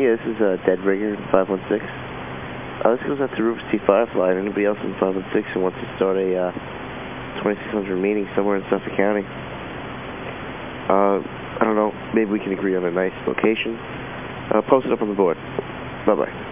Yeah, this is、uh, Dead Rigger 516. Uh, this goes out to Rufus T. Firefly and anybody else in 516 who wants to start a uh, 2600 meeting somewhere in Suffolk County. Uh, I don't know, maybe we can agree on a nice location. Uh, post it up on the board. Bye-bye.